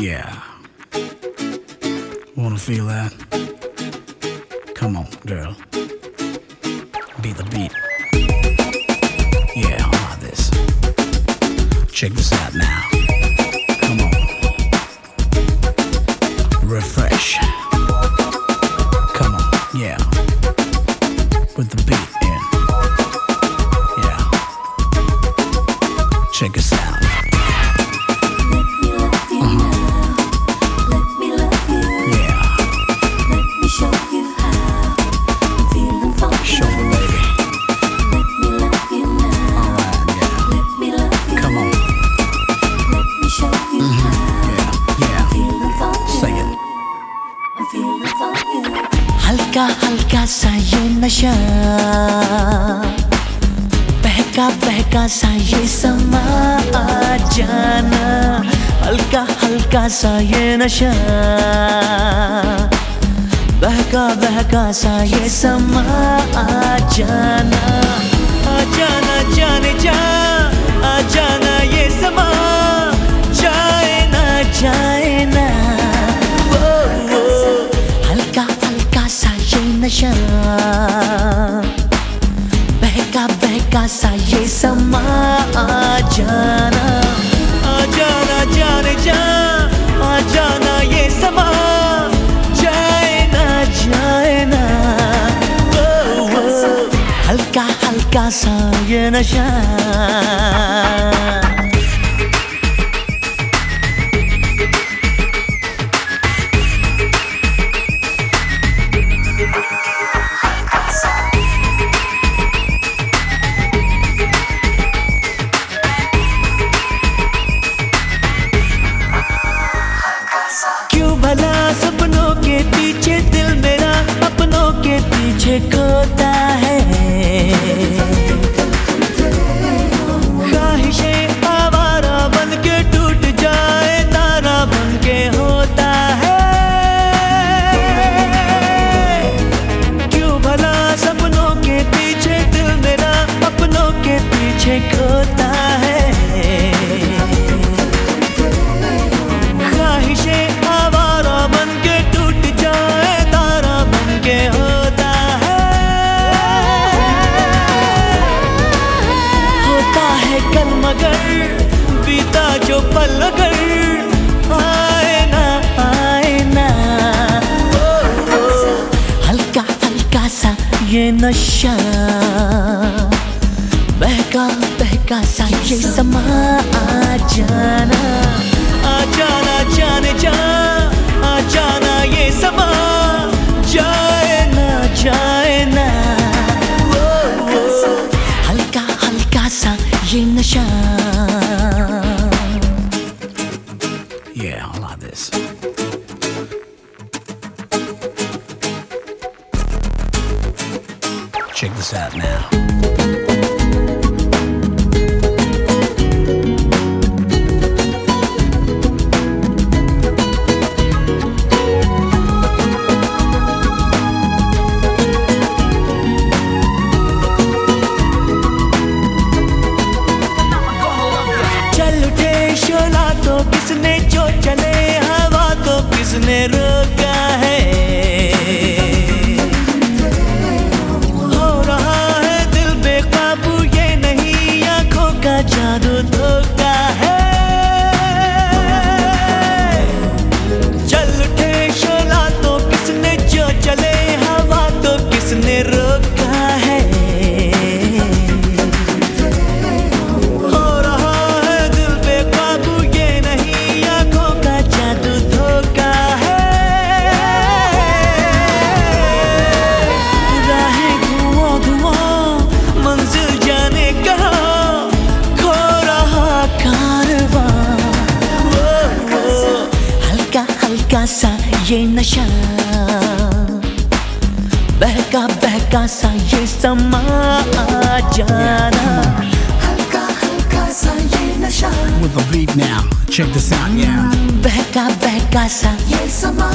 Yeah. Wanna feel that? Come on, girl. Be the beat. Yeah, I like this. Check this out now. Come on. Refresh. Come on, yeah. With the beat in. Yeah. Check us out. नशा बहका बहका सा ये समा आ जाना। हल्का हल्का सा ये नशा। बहका बहका सा ये समा आ जाना। आ जाना, जाने जा बहका सा ये समा आ जाना। आ जाना जाने जा आ जाना ये समा। जाए ना जाए ना। वो, वो, हल्का हल्का सा ये नशा। हल्का हल्का सा ये नशा। बहका बहका सा ये समा आ जाना। Check this out now. सा ये नशा बहका बहका सा ये समा जाना हल्का हल्का सा ये नशा With the beat now. Check this out, yeah. बहका बहका सा ये समा